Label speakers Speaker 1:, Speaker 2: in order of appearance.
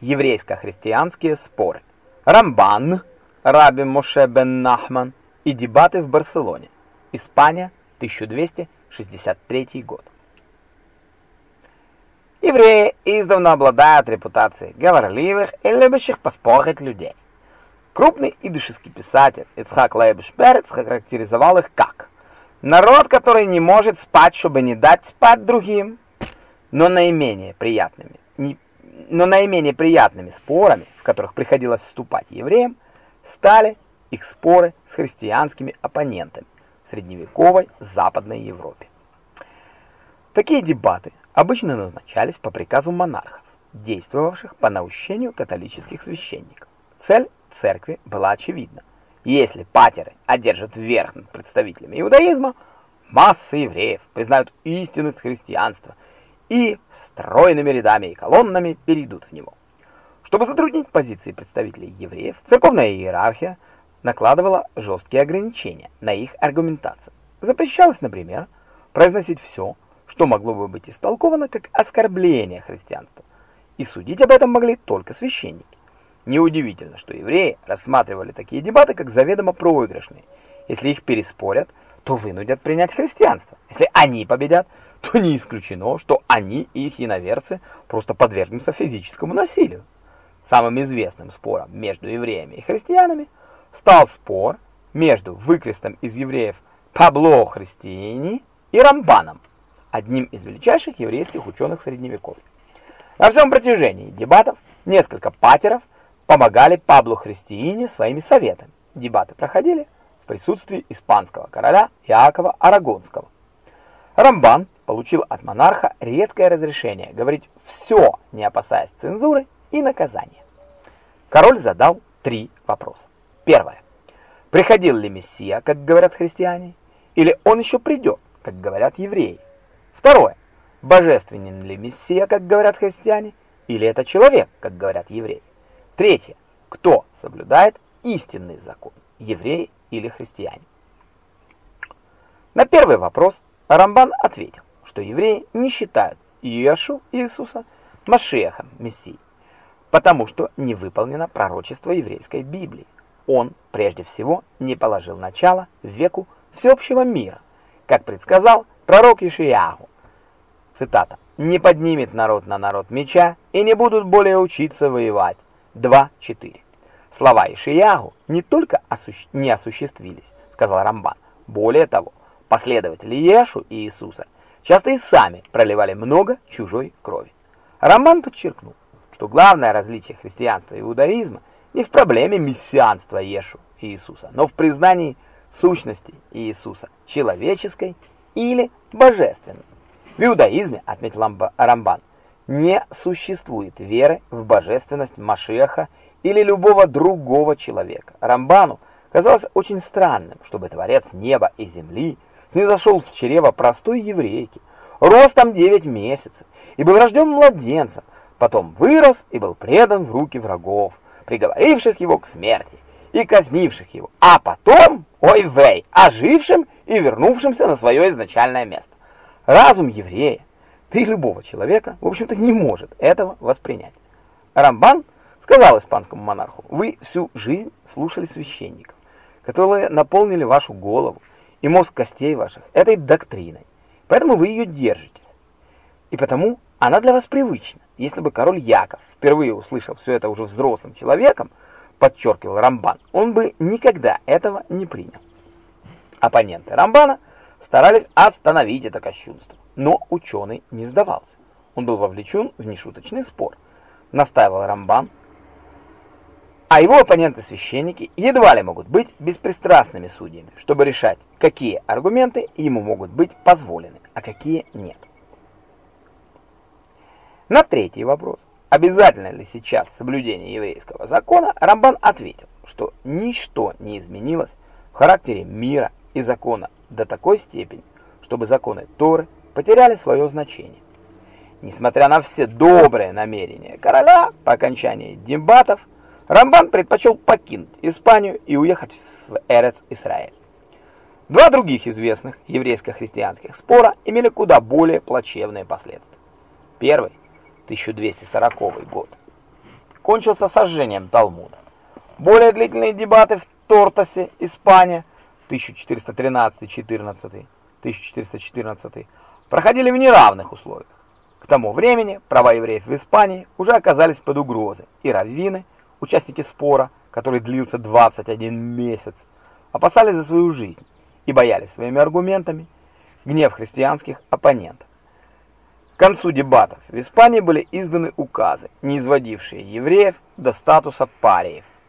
Speaker 1: Еврейско-христианские споры. Рамбан, Раби Моше бен Нахман и дебаты в Барселоне. Испания, 1263 год. Евреи издавна обладают репутацией говорливых и любящих поспорить людей. Крупный идышский писатель Ицхак Лейбиш Перец характеризовал их как «народ, который не может спать, чтобы не дать спать другим, но наименее приятными, но наименее приятными спорами, в которых приходилось вступать евреям, стали их споры с христианскими оппонентами в средневековой Западной Европе. Такие дебаты обычно назначались по приказу монархов, действовавших по наущению католических священников. Цель церкви была очевидна. Если патеры одержат верх над представителями иудаизма, массы евреев признают истинность христианства и стройными рядами и колоннами перейдут в него. Чтобы затруднить позиции представителей евреев, церковная иерархия накладывала жесткие ограничения на их аргументацию. Запрещалось, например, произносить все, что могло бы быть истолковано как оскорбление христианства, и судить об этом могли только священники. Неудивительно, что евреи рассматривали такие дебаты как заведомо проигрышные. Если их переспорят, то вынудят принять христианство. Если они победят, то не исключено, что они и их иноверцы просто подвергнутся физическому насилию. Самым известным спором между евреями и христианами стал спор между выкрестом из евреев Пабло Христиани и Рамбаном, одним из величайших еврейских ученых Средневековья. На всем протяжении дебатов несколько патеров помогали Паблу Христиани своими советами. Дебаты проходили присутствии испанского короля Иакова Арагонского. Рамбан получил от монарха редкое разрешение говорить все, не опасаясь цензуры и наказания. Король задал три вопроса. Первое. Приходил ли Мессия, как говорят христиане, или он еще придет, как говорят евреи? Второе. Божественен ли Мессия, как говорят христиане, или это человек, как говорят евреи? Третье. Кто соблюдает истинный закон, евреи или христиане? На первый вопрос Рамбан ответил, что евреи не считают Иешу Иисуса Машехом, Мессией, потому что не выполнено пророчество еврейской Библии. Он, прежде всего, не положил начало веку всеобщего мира, как предсказал пророк Ишияху. Цитата. «Не поднимет народ на народ меча, и не будут более учиться воевать». 2.4. Слова Ишияху не только осущ... не осуществились, сказал Рамбан. Более того, последователи Иешу и Иисуса часто и сами проливали много чужой крови. Рамбан подчеркнул, что главное различие христианства и иудаизма не в проблеме мессианства Иешу и Иисуса, но в признании сущности Иисуса, человеческой или божественной. В иудаизме, отметил Рамбан, не существует веры в божественность Машеха или любого другого человека. Рамбану казалось очень странным, чтобы Творец неба и земли снизошел в чрево простой еврейки, ростом 9 месяцев, и был рожден младенцем, потом вырос и был предан в руки врагов, приговоривших его к смерти и казнивших его, а потом, ой вей, ожившим и вернувшимся на свое изначальное место. Разум еврея, и любого человека, в общем-то, не может этого воспринять. Рамбан сказал испанскому монарху, вы всю жизнь слушали священников, которые наполнили вашу голову и мозг костей ваших этой доктриной, поэтому вы ее держитесь. И потому она для вас привычна. Если бы король Яков впервые услышал все это уже взрослым человеком, подчеркивал Рамбан, он бы никогда этого не принял. Оппоненты Рамбана старались остановить это кощунство, но ученый не сдавался. Он был вовлечен в нешуточный спор, настаивал Рамбан, а его оппоненты-священники едва ли могут быть беспристрастными судьями, чтобы решать, какие аргументы ему могут быть позволены, а какие нет. На третий вопрос, обязательно ли сейчас соблюдение еврейского закона, Рамбан ответил, что ничто не изменилось в характере мира и закона до такой степени, чтобы законы Торы потеряли свое значение. Несмотря на все добрые намерения короля, по окончании дебатов, Рамбан предпочел покинуть Испанию и уехать в Эрец-Исраэль. Два других известных еврейско-христианских спора имели куда более плачевные последствия. Первый 1240 год. кончился сожжением Талмуда. Более длительные дебаты в Тортосе, Испания, 1413-14, 1414, проходили в неравных условиях. К тому времени права евреев в Испании уже оказались под угрозой, и раввины, участники спора, который длился 21 месяц, опасались за свою жизнь и боялись своими аргументами гнев христианских оппонентов. К концу дебатов в Испании были изданы указы, не изводившие евреев до статуса париев.